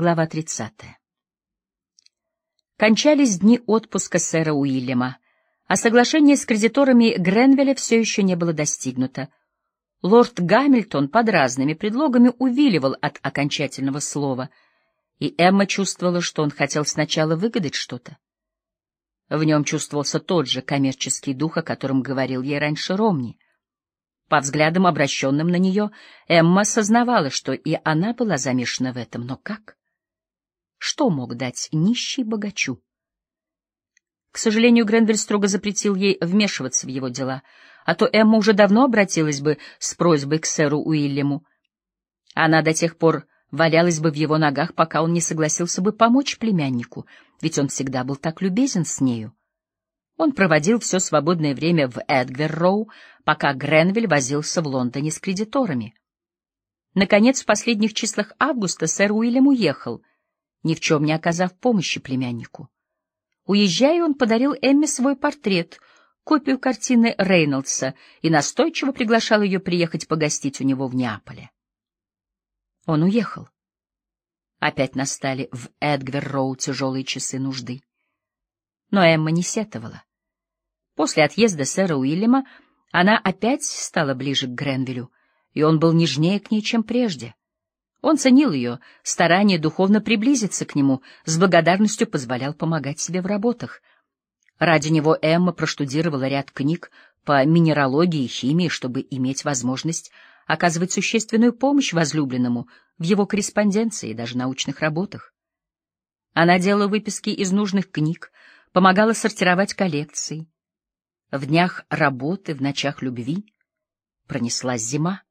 Глава 30. Кончались дни отпуска сэра Уильяма, а соглашение с кредиторами Гренвилля все еще не было достигнуто. Лорд Гамильтон под разными предлогами увиливал от окончательного слова, и Эмма чувствовала, что он хотел сначала выгадать что-то. В нем чувствовался тот же коммерческий дух, о котором говорил ей раньше Ромни. По взглядам, обращенным на нее, Эмма сознавала, что и она была замешана в этом, но как? Что мог дать нищий богачу? К сожалению, Гренвиль строго запретил ей вмешиваться в его дела, а то Эмма уже давно обратилась бы с просьбой к сэру Уильяму. Она до тех пор валялась бы в его ногах, пока он не согласился бы помочь племяннику, ведь он всегда был так любезен с нею. Он проводил все свободное время в Эдгвер-Роу, пока Гренвиль возился в Лондоне с кредиторами. Наконец, в последних числах августа сэр Уильям уехал — ни в чем не оказав помощи племяннику. Уезжая, он подарил Эмме свой портрет, копию картины Рейнольдса, и настойчиво приглашал ее приехать погостить у него в Неаполе. Он уехал. Опять настали в Эдгвер-Роу тяжелые часы нужды. Но Эмма не сетовала. После отъезда сэра Уильяма она опять стала ближе к Гренвилю, и он был нежнее к ней, чем прежде. Он ценил ее, старание духовно приблизиться к нему, с благодарностью позволял помогать себе в работах. Ради него Эмма проштудировала ряд книг по минералогии и химии, чтобы иметь возможность оказывать существенную помощь возлюбленному в его корреспонденции и даже научных работах. Она делала выписки из нужных книг, помогала сортировать коллекции. В днях работы, в ночах любви пронеслась зима.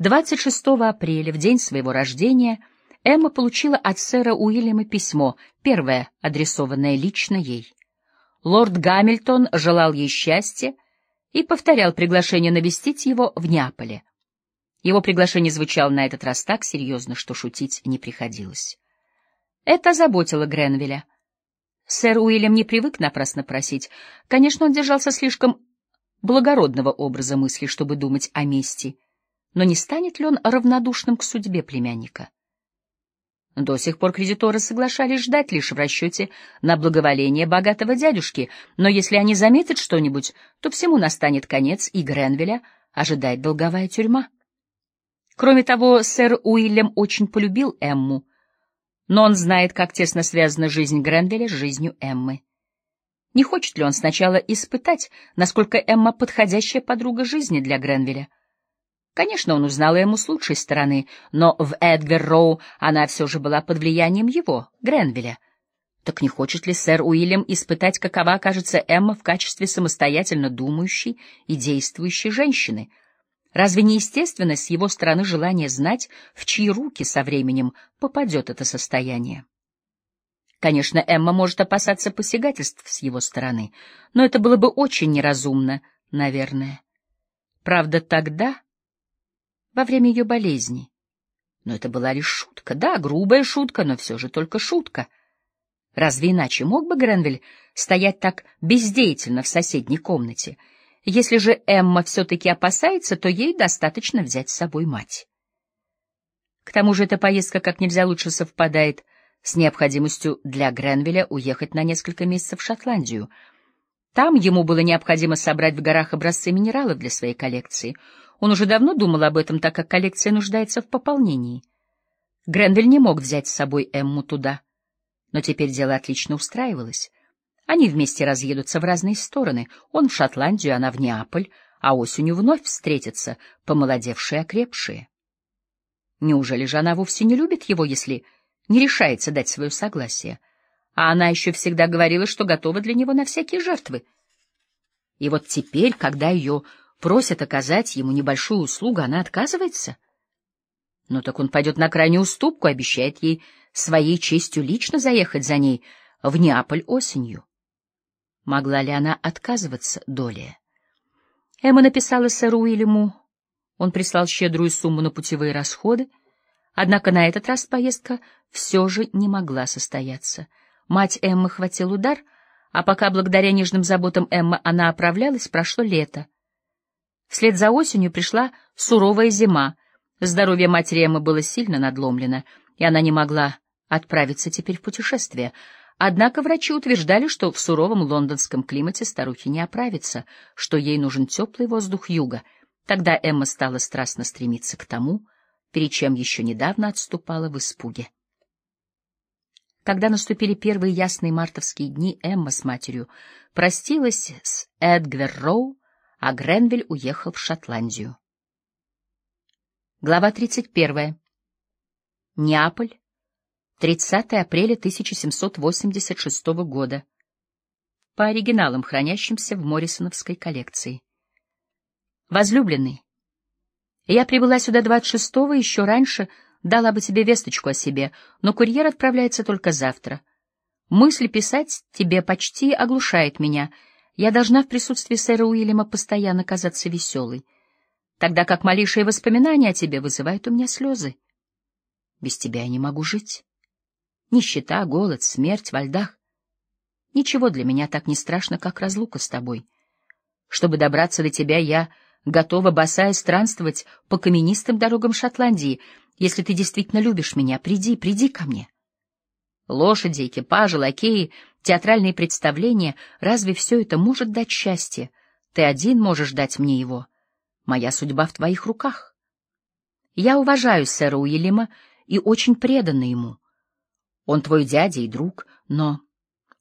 26 апреля, в день своего рождения, Эмма получила от сэра Уильяма письмо, первое, адресованное лично ей. Лорд Гамильтон желал ей счастья и повторял приглашение навестить его в Неаполе. Его приглашение звучало на этот раз так серьезно, что шутить не приходилось. Это озаботило Гренвилля. Сэр Уильям не привык напрасно просить. Конечно, он держался слишком благородного образа мысли, чтобы думать о мести — но не станет ли он равнодушным к судьбе племянника? До сих пор кредиторы соглашались ждать лишь в расчете на благоволение богатого дядюшки, но если они заметят что-нибудь, то всему настанет конец, и Гренвилля ожидает долговая тюрьма. Кроме того, сэр Уильям очень полюбил Эмму, но он знает, как тесно связана жизнь Гренвилля с жизнью Эммы. Не хочет ли он сначала испытать, насколько Эмма подходящая подруга жизни для Гренвилля? Конечно, он узнал ему с лучшей стороны, но в Эдгар-Роу она все же была под влиянием его, Гренвилля. Так не хочет ли сэр Уильям испытать, какова окажется Эмма в качестве самостоятельно думающей и действующей женщины? Разве не естественно с его стороны желание знать, в чьи руки со временем попадет это состояние? Конечно, Эмма может опасаться посягательств с его стороны, но это было бы очень неразумно, наверное. Правда, тогда во время ее болезни. Но это была лишь шутка, да, грубая шутка, но все же только шутка. Разве иначе мог бы Гренвиль стоять так бездеятельно в соседней комнате? Если же Эмма все-таки опасается, то ей достаточно взять с собой мать. К тому же эта поездка как нельзя лучше совпадает с необходимостью для Гренвилля уехать на несколько месяцев в Шотландию. Там ему было необходимо собрать в горах образцы минералов для своей коллекции — он уже давно думал об этом, так как коллекция нуждается в пополнении. Гренвиль не мог взять с собой Эмму туда. Но теперь дело отлично устраивалось. Они вместе разъедутся в разные стороны. Он в Шотландию, она в Неаполь, а осенью вновь встретятся, помолодевшие, окрепшие. Неужели же она вовсе не любит его, если не решается дать свое согласие? А она еще всегда говорила, что готова для него на всякие жертвы. И вот теперь, когда ее просят оказать ему небольшую услугу, она отказывается? Ну так он пойдет на крайнюю уступку, обещает ей своей честью лично заехать за ней в Неаполь осенью. Могла ли она отказываться доле? Эмма написала сэру Уильяму. Он прислал щедрую сумму на путевые расходы. Однако на этот раз поездка все же не могла состояться. Мать Эммы хватил удар, а пока благодаря нежным заботам Эммы она оправлялась, прошло лето. Вслед за осенью пришла суровая зима. Здоровье матери Эммы было сильно надломлено, и она не могла отправиться теперь в путешествие. Однако врачи утверждали, что в суровом лондонском климате старухе не оправится, что ей нужен теплый воздух юга. Тогда Эмма стала страстно стремиться к тому, перед чем еще недавно отступала в испуге. Когда наступили первые ясные мартовские дни, Эмма с матерью простилась с Эдгвер Роу, а Гренвиль уехал в Шотландию. Глава 31. Неаполь, 30 апреля 1786 года. По оригиналам, хранящимся в Моррисоновской коллекции. Возлюбленный, я прибыла сюда 26-го, еще раньше дала бы тебе весточку о себе, но курьер отправляется только завтра. Мысль писать тебе почти оглушает меня. Я должна в присутствии сэра Уильяма постоянно казаться веселой, тогда как малейшие воспоминания о тебе вызывают у меня слезы. Без тебя я не могу жить. Нищета, голод, смерть во льдах. Ничего для меня так не страшно, как разлука с тобой. Чтобы добраться до тебя, я готова босая странствовать по каменистым дорогам Шотландии. Если ты действительно любишь меня, приди, приди ко мне. Лошади, экипажи, лакеи, театральные представления — разве все это может дать счастье? Ты один можешь дать мне его. Моя судьба в твоих руках. Я уважаю сэра Уильяма и очень предана ему. Он твой дядя и друг, но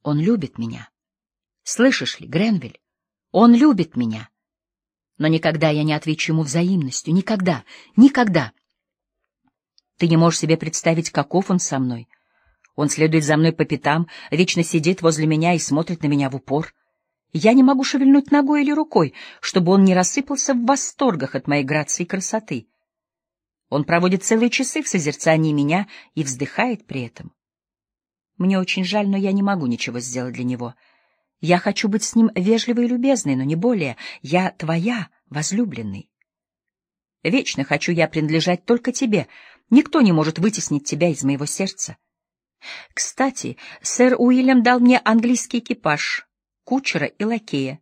он любит меня. Слышишь ли, Гренвиль, он любит меня. Но никогда я не отвечу ему взаимностью, никогда, никогда. Ты не можешь себе представить, каков он со мной. Он следует за мной по пятам, вечно сидит возле меня и смотрит на меня в упор. Я не могу шевельнуть ногой или рукой, чтобы он не рассыпался в восторгах от моей грации и красоты. Он проводит целые часы в созерцании меня и вздыхает при этом. Мне очень жаль, но я не могу ничего сделать для него. Я хочу быть с ним вежливой и любезной, но не более. Я твоя, возлюбленный. Вечно хочу я принадлежать только тебе. Никто не может вытеснить тебя из моего сердца. Кстати, сэр Уильям дал мне английский экипаж, кучера и лакея.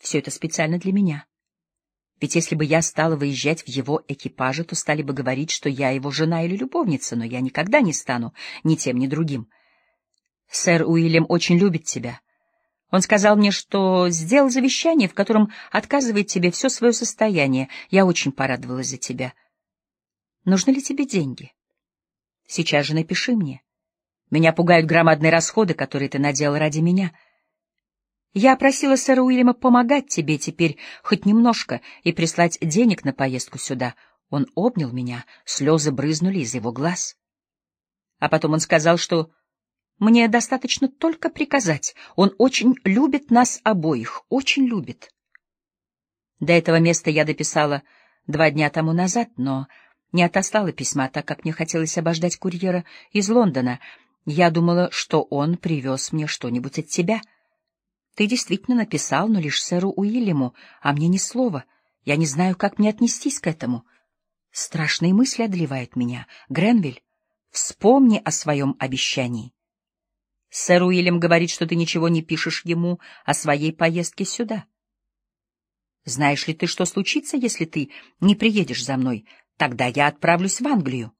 Все это специально для меня. Ведь если бы я стала выезжать в его экипаже, то стали бы говорить, что я его жена или любовница, но я никогда не стану ни тем, ни другим. Сэр Уильям очень любит тебя. Он сказал мне, что сделал завещание, в котором отказывает тебе все свое состояние. Я очень порадовалась за тебя. Нужны ли тебе деньги? Сейчас же напиши мне. Меня пугают громадные расходы, которые ты наделал ради меня — я просила сэра Уильяма помогать тебе теперь хоть немножко и прислать денег на поездку сюда. Он обнял меня, слезы брызнули из его глаз. А потом он сказал, что мне достаточно только приказать. Он очень любит нас обоих, очень любит. До этого места я дописала два дня тому назад, но не отослала письма, так как мне хотелось обождать курьера из Лондона. Я думала, что он привез мне что-нибудь от тебя — ты действительно написал, но лишь сэру Уильяму, а мне ни слова. Я не знаю, как мне отнестись к этому. Страшные мысли одолевают меня. Гренвиль, вспомни о своем обещании. Сэр Уильям говорит, что ты ничего не пишешь ему о своей поездке сюда. Знаешь ли ты, что случится, если ты не приедешь за мной? Тогда я отправлюсь в Англию.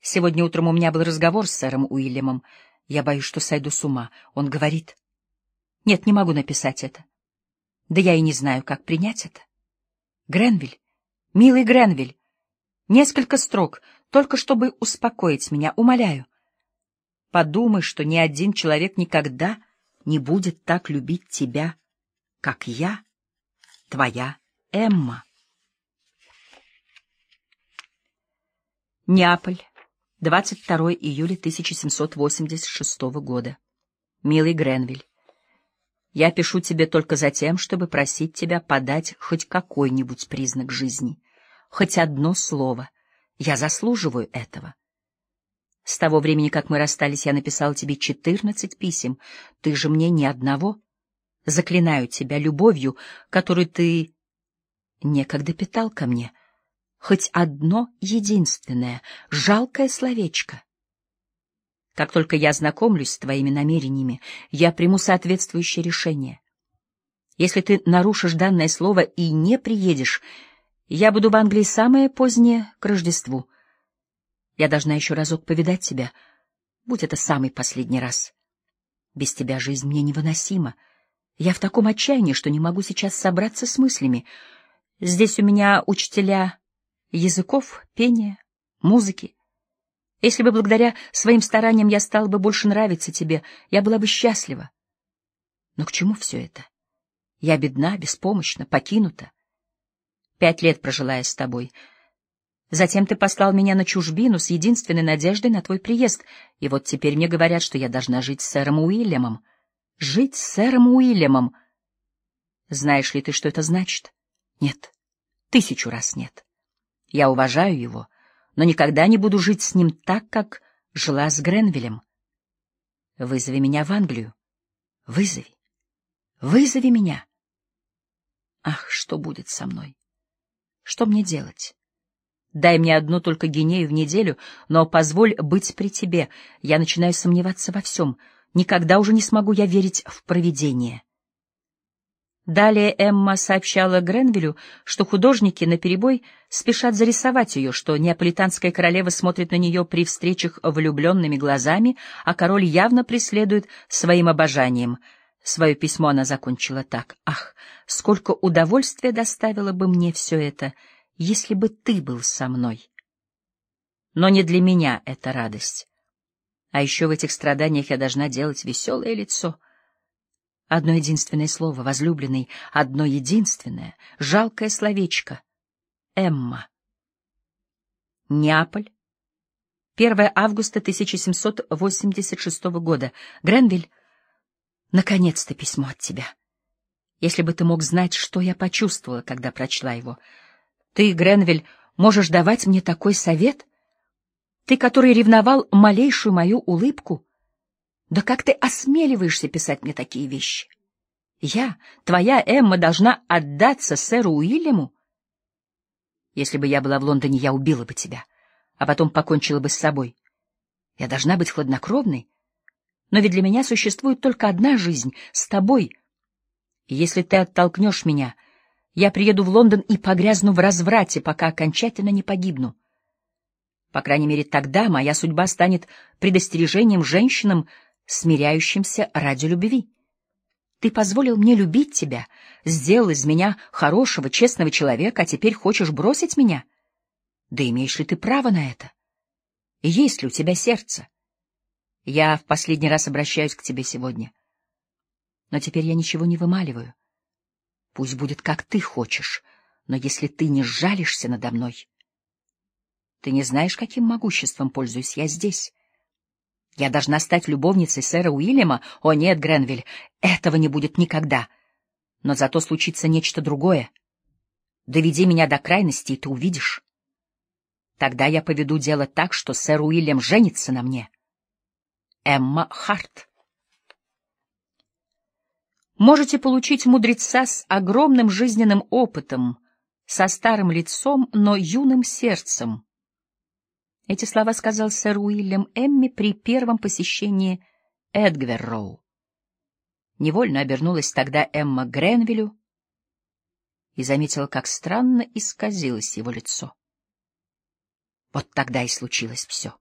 Сегодня утром у меня был разговор с сэром Уильямом. Я боюсь, что сойду с ума. Он говорит... Нет, не могу написать это. Да я и не знаю, как принять это. Гренвиль, милый Гренвиль, несколько строк, только чтобы успокоить меня, умоляю. Подумай, что ни один человек никогда не будет так любить тебя, как я, твоя Эмма. Неаполь, 22 июля 1786 года. Милый Гренвиль, я пишу тебе только за тем, чтобы просить тебя подать хоть какой-нибудь признак жизни, хоть одно слово. Я заслуживаю этого. С того времени, как мы расстались, я написал тебе четырнадцать писем. Ты же мне ни одного. Заклинаю тебя любовью, которую ты некогда питал ко мне. Хоть одно единственное, жалкое словечко. Как только я знакомлюсь с твоими намерениями, я приму соответствующее решение. Если ты нарушишь данное слово и не приедешь, я буду в Англии самое позднее к Рождеству. Я должна еще разок повидать тебя, будь это самый последний раз. Без тебя жизнь мне невыносима. Я в таком отчаянии, что не могу сейчас собраться с мыслями. Здесь у меня учителя языков, пения, музыки. Если бы благодаря своим стараниям я стала бы больше нравиться тебе, я была бы счастлива. Но к чему все это? Я бедна, беспомощна, покинута. Пять лет прожила я с тобой. Затем ты послал меня на чужбину с единственной надеждой на твой приезд, и вот теперь мне говорят, что я должна жить с сэром Уильямом. Жить с сэром Уильямом. Знаешь ли ты, что это значит? Нет. Тысячу раз нет. Я уважаю его, но никогда не буду жить с ним так, как жила с Гренвиллем. Вызови меня в Англию. Вызови. Вызови меня. Ах, что будет со мной? Что мне делать? Дай мне одну только гинею в неделю, но позволь быть при тебе. Я начинаю сомневаться во всем. Никогда уже не смогу я верить в провидение. Далее Эмма сообщала Гренвилю, что художники наперебой спешат зарисовать ее, что неаполитанская королева смотрит на нее при встречах влюбленными глазами, а король явно преследует своим обожанием. Свое письмо она закончила так. «Ах, сколько удовольствия доставило бы мне все это, если бы ты был со мной!» Но не для меня эта радость. А еще в этих страданиях я должна делать веселое лицо — Одно единственное слово, возлюбленный, одно единственное, жалкое словечко. Эмма. Неаполь. 1 августа 1786 года. Гренвиль, наконец-то письмо от тебя. Если бы ты мог знать, что я почувствовала, когда прочла его. Ты, Гренвиль, можешь давать мне такой совет? Ты, который ревновал малейшую мою улыбку, да как ты осмеливаешься писать мне такие вещи? Я, твоя Эмма, должна отдаться сэру Уильяму? Если бы я была в Лондоне, я убила бы тебя, а потом покончила бы с собой. Я должна быть хладнокровной. Но ведь для меня существует только одна жизнь — с тобой. И если ты оттолкнешь меня, я приеду в Лондон и погрязну в разврате, пока окончательно не погибну. По крайней мере, тогда моя судьба станет предостережением женщинам, смиряющимся ради любви. Ты позволил мне любить тебя, сделал из меня хорошего, честного человека, а теперь хочешь бросить меня? Да имеешь ли ты право на это? Есть ли у тебя сердце? Я в последний раз обращаюсь к тебе сегодня. Но теперь я ничего не вымаливаю. Пусть будет, как ты хочешь, но если ты не сжалишься надо мной... Ты не знаешь, каким могуществом пользуюсь я здесь. Я должна стать любовницей сэра Уильяма? О нет, Гренвиль, этого не будет никогда. Но зато случится нечто другое. Доведи меня до крайности, и ты увидишь. Тогда я поведу дело так, что сэр Уильям женится на мне. Эмма Харт. Можете получить мудреца с огромным жизненным опытом, со старым лицом, но юным сердцем, эти слова сказал сэр Уильям Эмми при первом посещении Эдгверроу. Невольно обернулась тогда Эмма Гренвиллю и заметила, как странно исказилось его лицо. Вот тогда и случилось все.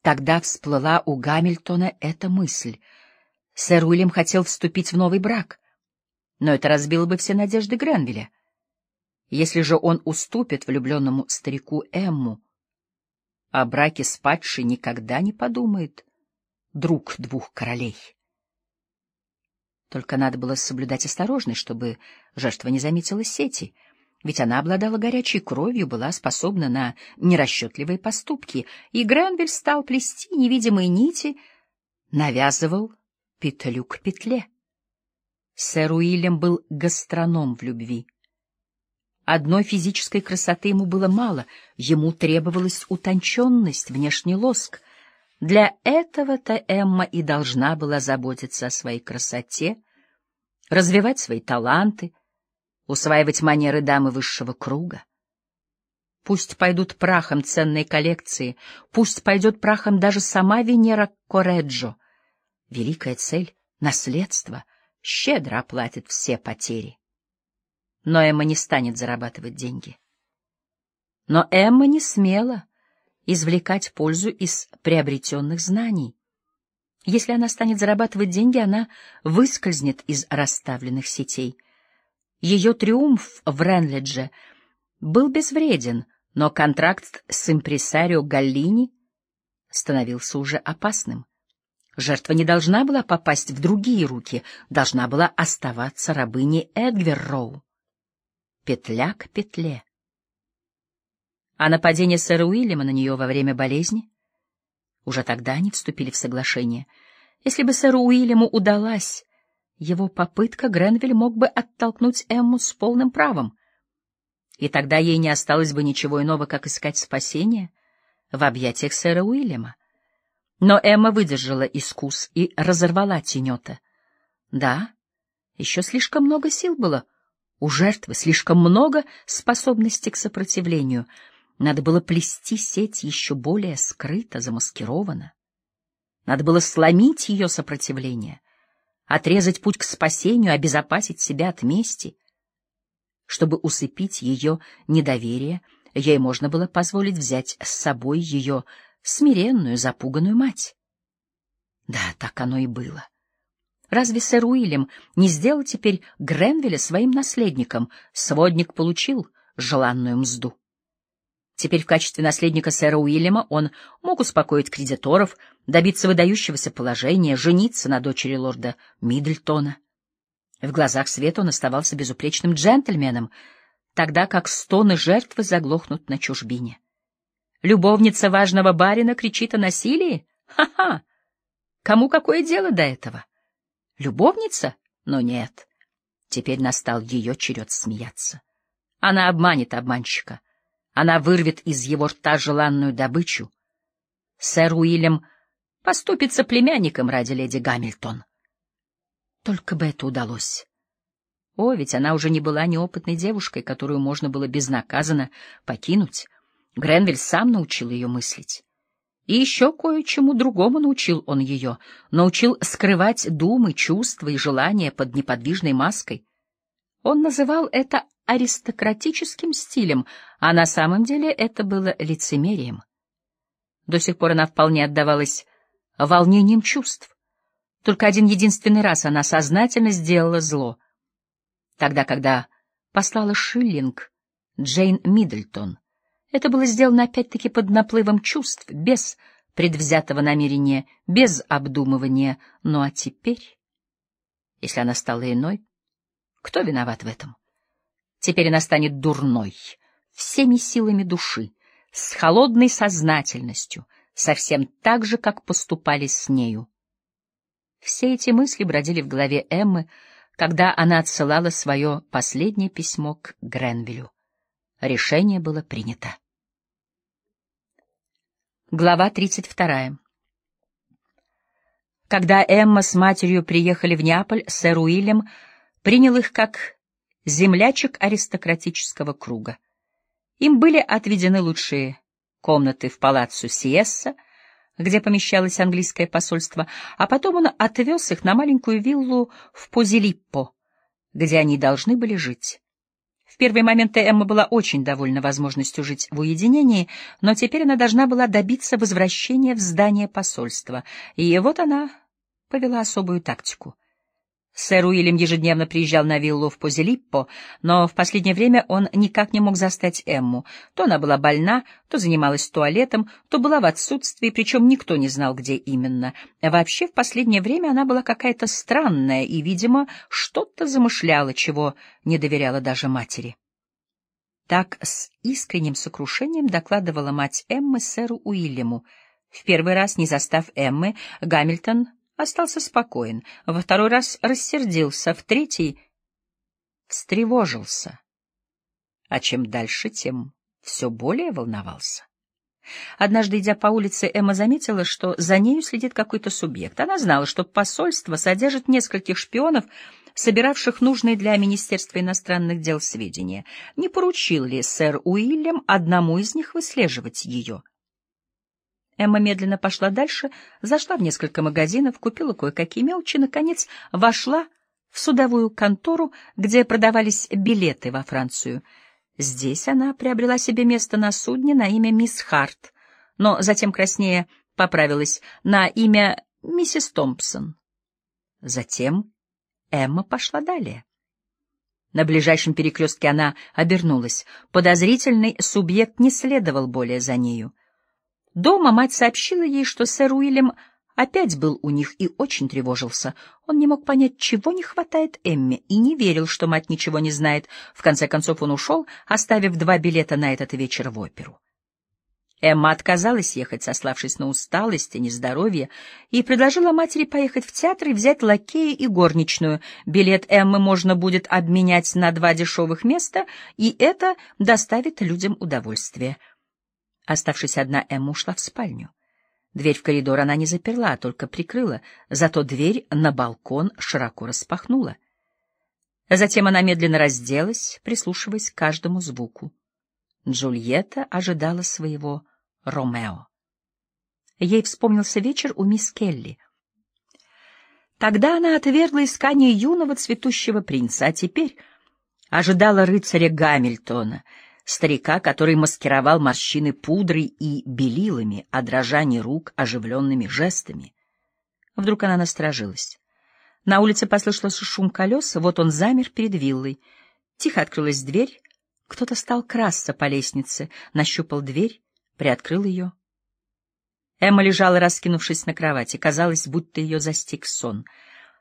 Тогда всплыла у Гамильтона эта мысль. Сэр Уильям хотел вступить в новый брак, но это разбило бы все надежды Гренвилля. Если же он уступит влюбленному старику Эмму, о браке с падшей никогда не подумает друг двух королей. Только надо было соблюдать осторожность, чтобы жертва не заметила сети, ведь она обладала горячей кровью, была способна на нерасчетливые поступки, и Гренвиль стал плести невидимые нити, навязывал петлю к петле. Сэр Уильям был гастроном в любви. Одной физической красоты ему было мало, ему требовалась утонченность, внешний лоск. Для этого-то Эмма и должна была заботиться о своей красоте, развивать свои таланты, усваивать манеры дамы высшего круга. Пусть пойдут прахом ценные коллекции, пусть пойдет прахом даже сама Венера Кореджо. Великая цель — наследство — щедро оплатит все потери. Но Эмма не станет зарабатывать деньги. Но Эмма не смела извлекать пользу из приобретенных знаний. Если она станет зарабатывать деньги, она выскользнет из расставленных сетей. Ее триумф в Ренледже был безвреден, но контракт с импресарио Галлини становился уже опасным. Жертва не должна была попасть в другие руки, должна была оставаться рабыней Эдгверроу. Петля к петле. А нападение сэра Уильяма на нее во время болезни? Уже тогда они вступили в соглашение. Если бы сэру Уильяму удалась его попытка, Гренвиль мог бы оттолкнуть Эмму с полным правом. И тогда ей не осталось бы ничего иного, как искать спасение в объятиях сэра Уильяма. Но Эмма выдержала искус и разорвала тенета. Да, еще слишком много сил было у жертвы, слишком много способностей к сопротивлению. Надо было плести сеть еще более скрыто, замаскированно. Надо было сломить ее сопротивление, отрезать путь к спасению, обезопасить себя от мести. Чтобы усыпить ее недоверие, ей можно было позволить взять с собой ее смиренную, запуганную мать. Да, так оно и было. Разве сэр Уильям не сделал теперь Гренвилля своим наследником? Сводник получил желанную мзду. Теперь в качестве наследника сэра Уильяма он мог успокоить кредиторов, добиться выдающегося положения, жениться на дочери лорда Миддлтона. В глазах света он оставался безупречным джентльменом, тогда как стоны жертвы заглохнут на чужбине. Любовница важного барина кричит о насилии? Ха-ха! Кому какое дело до этого? Любовница? Но нет. Теперь настал ее черед смеяться. Она обманет обманщика. Она вырвет из его рта желанную добычу. Сэр Уильям поступится племянником ради леди Гамильтон. Только бы это удалось. О, ведь она уже не была неопытной девушкой, которую можно было безнаказанно покинуть. Гренвиль сам научил ее мыслить. И еще кое-чему другому научил он ее, научил скрывать думы, чувства и желания под неподвижной маской. Он называл это аристократическим стилем, а на самом деле это было лицемерием. До сих пор она вполне отдавалась волнением чувств. Только один единственный раз она сознательно сделала зло. Тогда, когда послала Шиллинг Джейн Миддлтон — это было сделано опять-таки под наплывом чувств, без предвзятого намерения, без обдумывания. Ну а теперь, если она стала иной, кто виноват в этом? Теперь она станет дурной, всеми силами души, с холодной сознательностью, совсем так же, как поступали с нею. Все эти мысли бродили в голове Эммы, когда она отсылала свое последнее письмо к Гренвилю. Решение было принято. Глава 32. Когда Эмма с матерью приехали в Неаполь, сэр Уильям принял их как землячек аристократического круга. Им были отведены лучшие комнаты в палаццо Сиесса, где помещалось английское посольство, а потом он отвез их на маленькую виллу в Позилиппо, где они должны были жить. В первые моменты Эмма была очень довольна возможностью жить в уединении, но теперь она должна была добиться возвращения в здание посольства, и вот она повела особую тактику. Сэр Уильям ежедневно приезжал на виллу в Позилиппо, но в последнее время он никак не мог застать Эмму. То она была больна, то занималась туалетом, то была в отсутствии, причем никто не знал, где именно. Вообще, в последнее время она была какая-то странная и, видимо, что-то замышляла, чего не доверяла даже матери. Так с искренним сокрушением докладывала мать Эммы сэру Уильяму. В первый раз, не застав Эммы, Гамильтон остался спокоен, во второй раз рассердился, в третий встревожился. А чем дальше, тем все более волновался. Однажды, идя по улице, Эмма заметила, что за нею следит какой-то субъект. Она знала, что посольство содержит нескольких шпионов, собиравших нужные для Министерства иностранных дел сведения. Не поручил ли сэр Уильям одному из них выслеживать ее? Эмма медленно пошла дальше, зашла в несколько магазинов, купила кое-какие мелочи, наконец вошла в судовую контору, где продавались билеты во Францию. Здесь она приобрела себе место на судне на имя мисс Харт, но затем краснее поправилась на имя миссис Томпсон. Затем Эмма пошла далее. На ближайшем перекрестке она обернулась. Подозрительный субъект не следовал более за нею. Дома мать сообщила ей, что сэр Уильям опять был у них и очень тревожился. Он не мог понять, чего не хватает Эмме, и не верил, что мать ничего не знает. В конце концов он ушел, оставив два билета на этот вечер в оперу. Эмма отказалась ехать, сославшись на усталость и нездоровье, и предложила матери поехать в театр и взять лакея и горничную. Билет Эммы можно будет обменять на два дешевых места, и это доставит людям удовольствие. Оставшись одна, Эмма ушла в спальню. Дверь в коридор она не заперла, а только прикрыла, зато дверь на балкон широко распахнула. Затем она медленно разделась, прислушиваясь к каждому звуку. Джульетта ожидала своего Ромео. Ей вспомнился вечер у мисс Келли. Тогда она отвергла искание юного цветущего принца, а теперь ожидала рыцаря Гамильтона, старика, который маскировал морщины пудрой и белилами, а дрожание рук оживленными жестами. Вдруг она насторожилась. На улице послышался шум колес, вот он замер перед виллой. Тихо открылась дверь, кто-то стал красться по лестнице, нащупал дверь, приоткрыл ее. Эмма лежала, раскинувшись на кровати. Казалось, будто ее застиг сон.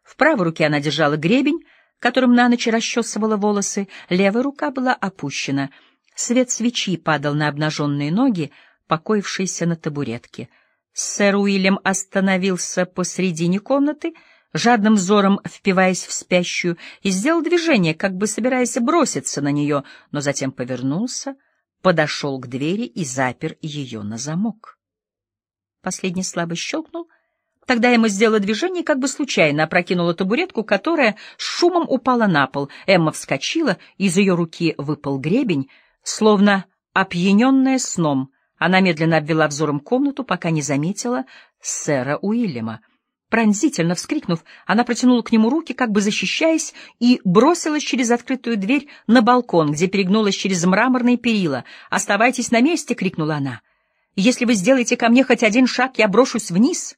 В правой руке она держала гребень, которым на ночь расчесывала волосы, левая рука была опущена. Свет свечи падал на обнаженные ноги, покоившиеся на табуретке. Сэр Уильям остановился посредине комнаты — жадным взором впиваясь в спящую, и сделал движение, как бы собираясь броситься на нее, но затем повернулся, подошел к двери и запер ее на замок. Последний слабо щелкнул. Тогда ему сделала движение, как бы случайно опрокинула табуретку, которая с шумом упала на пол. Эмма вскочила, из ее руки выпал гребень, словно опьяненная сном. Она медленно обвела взором комнату, пока не заметила сэра Уильяма. Пронзительно вскрикнув, она протянула к нему руки, как бы защищаясь, и бросилась через открытую дверь на балкон, где перегнулась через мраморные перила. «Оставайтесь на месте!» — крикнула она. «Если вы сделаете ко мне хоть один шаг, я брошусь вниз!»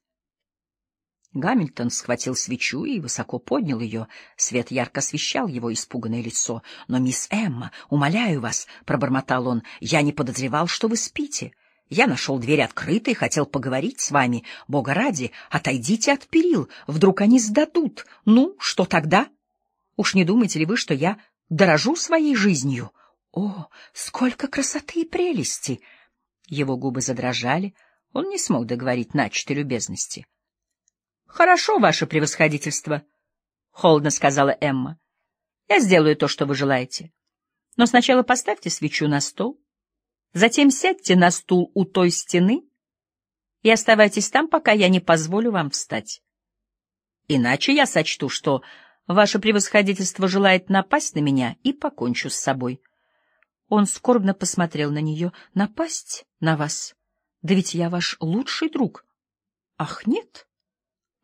Гамильтон схватил свечу и высоко поднял ее. Свет ярко освещал его испуганное лицо. «Но, мисс Эмма, умоляю вас!» — пробормотал он. «Я не подозревал, что вы спите!» Я нашел дверь открытой, хотел поговорить с вами. Бога ради, отойдите от перил, вдруг они сдадут. Ну, что тогда? Уж не думаете ли вы, что я дорожу своей жизнью? О, сколько красоты и прелести! Его губы задрожали, он не смог договорить начатой любезности. — Хорошо, ваше превосходительство, — холодно сказала Эмма. — Я сделаю то, что вы желаете. Но сначала поставьте свечу на стол. Затем сядьте на стул у той стены и оставайтесь там, пока я не позволю вам встать. Иначе я сочту, что ваше превосходительство желает напасть на меня и покончу с собой. Он скорбно посмотрел на нее. Напасть на вас? Да ведь я ваш лучший друг. Ах, нет?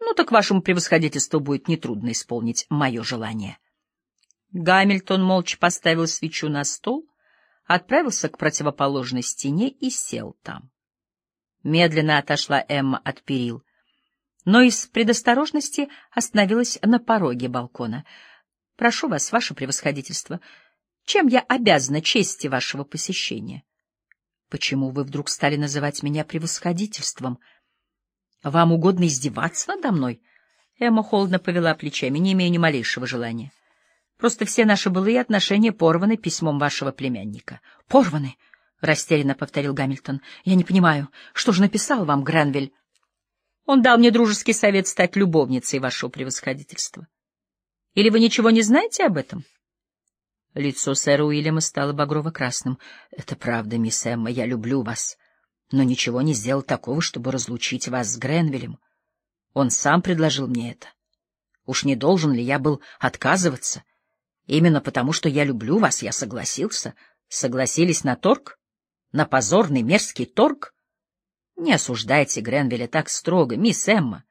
Ну так вашему превосходительству будет нетрудно исполнить мое желание. Гамильтон молча поставил свечу на стол отправился к противоположной стене и сел там. Медленно отошла Эмма от перил, но из предосторожности остановилась на пороге балкона. — Прошу вас, ваше превосходительство, чем я обязана чести вашего посещения? — Почему вы вдруг стали называть меня превосходительством? — Вам угодно издеваться надо мной? Эмма холодно повела плечами, не имея ни малейшего желания. — Просто все наши былые отношения порваны письмом вашего племянника. — Порваны? — растерянно повторил Гамильтон. — Я не понимаю, что же написал вам Гранвель? Он дал мне дружеский совет стать любовницей вашего превосходительства. Или вы ничего не знаете об этом? Лицо сэра Уильяма стало багрово-красным. — Это правда, мисс Эмма, я люблю вас, но ничего не сделал такого, чтобы разлучить вас с Гренвиллем. Он сам предложил мне это. Уж не должен ли я был отказываться? Именно потому, что я люблю вас, я согласился. Согласились на торг? На позорный мерзкий торг? Не осуждайте Гренвилля так строго, мисс Эмма.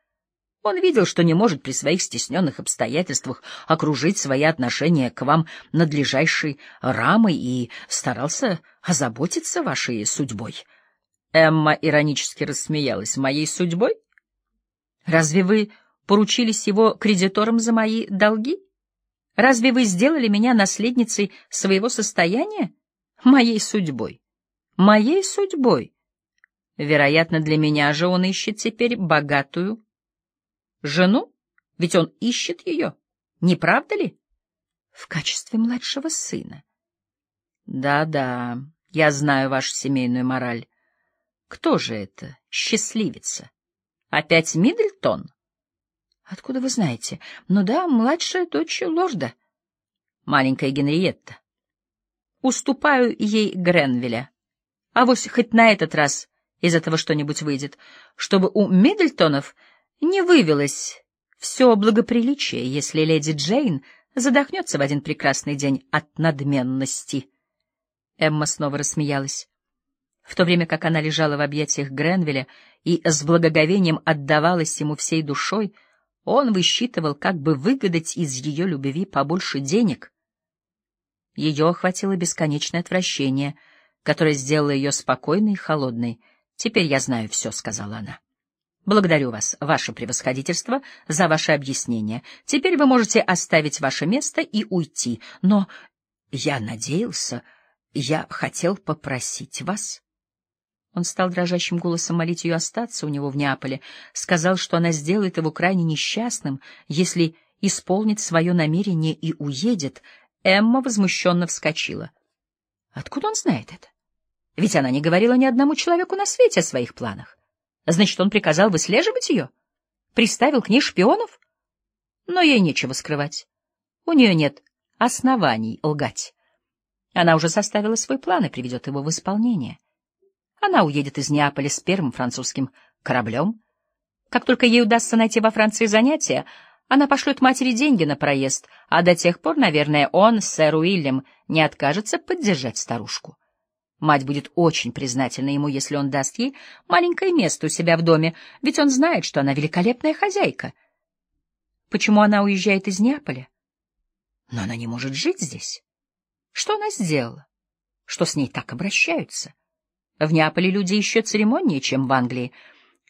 Он видел, что не может при своих стесненных обстоятельствах окружить свои отношения к вам надлежащей рамой и старался озаботиться вашей судьбой. Эмма иронически рассмеялась. «Моей судьбой? Разве вы поручились его кредиторам за мои долги? Разве вы сделали меня наследницей своего состояния? Моей судьбой. Моей судьбой. Вероятно, для меня же он ищет теперь богатую жену, ведь он ищет ее, не правда ли? В качестве младшего сына. Да-да, я знаю вашу семейную мораль. Кто же это, счастливица? Опять Миддлтон? Откуда вы знаете? Ну да, младшая дочь лорда. Маленькая Генриетта. Уступаю ей Гренвилля. А вот хоть на этот раз из этого что-нибудь выйдет, чтобы у Миддлтонов не вывелось все благоприличие, если леди Джейн задохнется в один прекрасный день от надменности. Эмма снова рассмеялась. В то время как она лежала в объятиях Гренвилля и с благоговением отдавалась ему всей душой, — он высчитывал, как бы выгадать из ее любви побольше денег. Ее охватило бесконечное отвращение, которое сделало ее спокойной и холодной. «Теперь я знаю все», — сказала она. «Благодарю вас, ваше превосходительство, за ваше объяснение. Теперь вы можете оставить ваше место и уйти. Но я надеялся, я хотел попросить вас...» Он стал дрожащим голосом молить ее остаться у него в Неаполе, сказал, что она сделает его крайне несчастным, если исполнит свое намерение и уедет. Эмма возмущенно вскочила. Откуда он знает это? Ведь она не говорила ни одному человеку на свете о своих планах. Значит, он приказал выслеживать ее? Приставил к ней шпионов? Но ей нечего скрывать. У нее нет оснований лгать. Она уже составила свой план и приведет его в исполнение. Она уедет из Неаполя с первым французским кораблем. Как только ей удастся найти во Франции занятия, она пошлет матери деньги на проезд, а до тех пор, наверное, он, сэр Уильям, не откажется поддержать старушку. Мать будет очень признательна ему, если он даст ей маленькое место у себя в доме, ведь он знает, что она великолепная хозяйка. Почему она уезжает из Неаполя? Но она не может жить здесь. Что она сделала? Что с ней так обращаются? В Неаполе люди еще церемоннее, чем в Англии.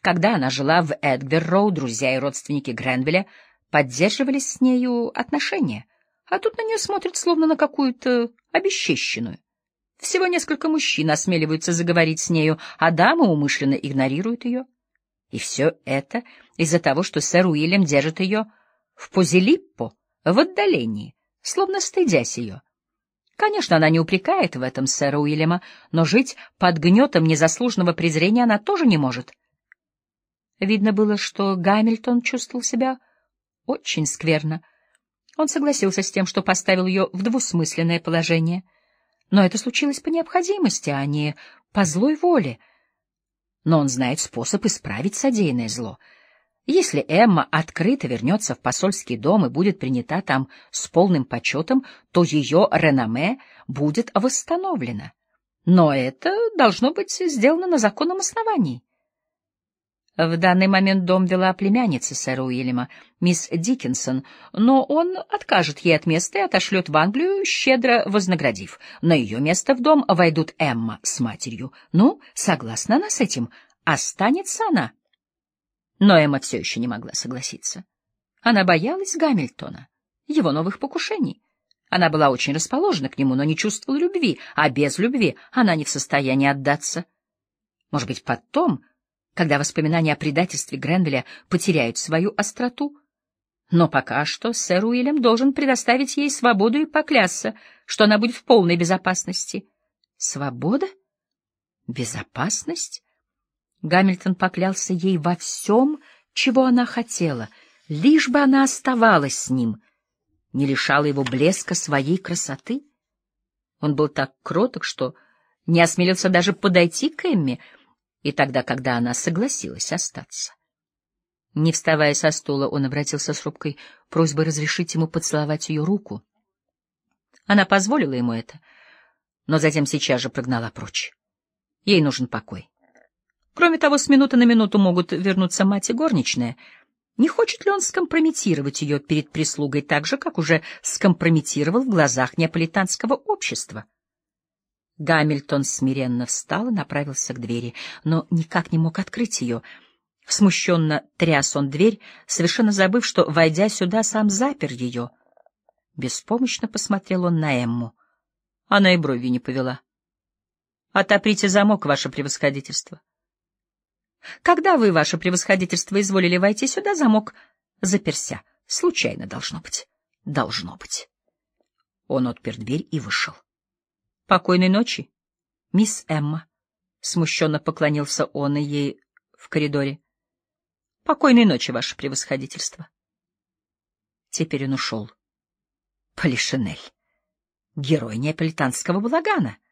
Когда она жила в Эдгвер-Роу, друзья и родственники Гренвилля поддерживали с нею отношения, а тут на нее смотрят словно на какую-то обесчещенную. Всего несколько мужчин осмеливаются заговорить с нею, а дамы умышленно игнорируют ее. И все это из-за того, что сэр Уильям держит ее в Позилиппо, в отдалении, словно стыдясь ее. Конечно, она не упрекает в этом сэра Уильяма, но жить под гнетом незаслуженного презрения она тоже не может. Видно было, что Гамильтон чувствовал себя очень скверно. Он согласился с тем, что поставил ее в двусмысленное положение. Но это случилось по необходимости, а не по злой воле. Но он знает способ исправить содеянное зло — если Эмма открыто вернется в посольский дом и будет принята там с полным почетом, то ее реноме будет восстановлено. Но это должно быть сделано на законном основании. В данный момент дом вела племянница сэра Уильяма, мисс Диккенсон, но он откажет ей от места и отошлет в Англию, щедро вознаградив. На ее место в дом войдут Эмма с матерью. Ну, согласна она с этим? Останется она но Эмма все еще не могла согласиться. Она боялась Гамильтона, его новых покушений. Она была очень расположена к нему, но не чувствовала любви, а без любви она не в состоянии отдаться. Может быть, потом, когда воспоминания о предательстве Гренвилля потеряют свою остроту? Но пока что сэр Уильям должен предоставить ей свободу и поклясться, что она будет в полной безопасности. Свобода? Безопасность? Гамильтон поклялся ей во всем, чего она хотела, лишь бы она оставалась с ним, не лишала его блеска своей красоты. Он был так кроток, что не осмелился даже подойти к Эмме, и тогда, когда она согласилась остаться. Не вставая со стула, он обратился с рубкой просьбой разрешить ему поцеловать ее руку. Она позволила ему это, но затем сейчас же прогнала прочь. Ей нужен покой. Кроме того, с минуты на минуту могут вернуться мать и горничная. Не хочет ли он скомпрометировать ее перед прислугой так же, как уже скомпрометировал в глазах неаполитанского общества? Гамильтон смиренно встал и направился к двери, но никак не мог открыть ее. Смущенно тряс он дверь, совершенно забыв, что, войдя сюда, сам запер ее. Беспомощно посмотрел он на Эмму. Она и брови не повела. — Отоприте замок, ваше превосходительство. Когда вы, ваше превосходительство, изволили войти сюда, замок заперся. Случайно должно быть. Должно быть. Он отпер дверь и вышел. — Покойной ночи, мисс Эмма. Смущенно поклонился он и ей в коридоре. — Покойной ночи, ваше превосходительство. Теперь он ушел. Полишинель. Герой неаполитанского балагана —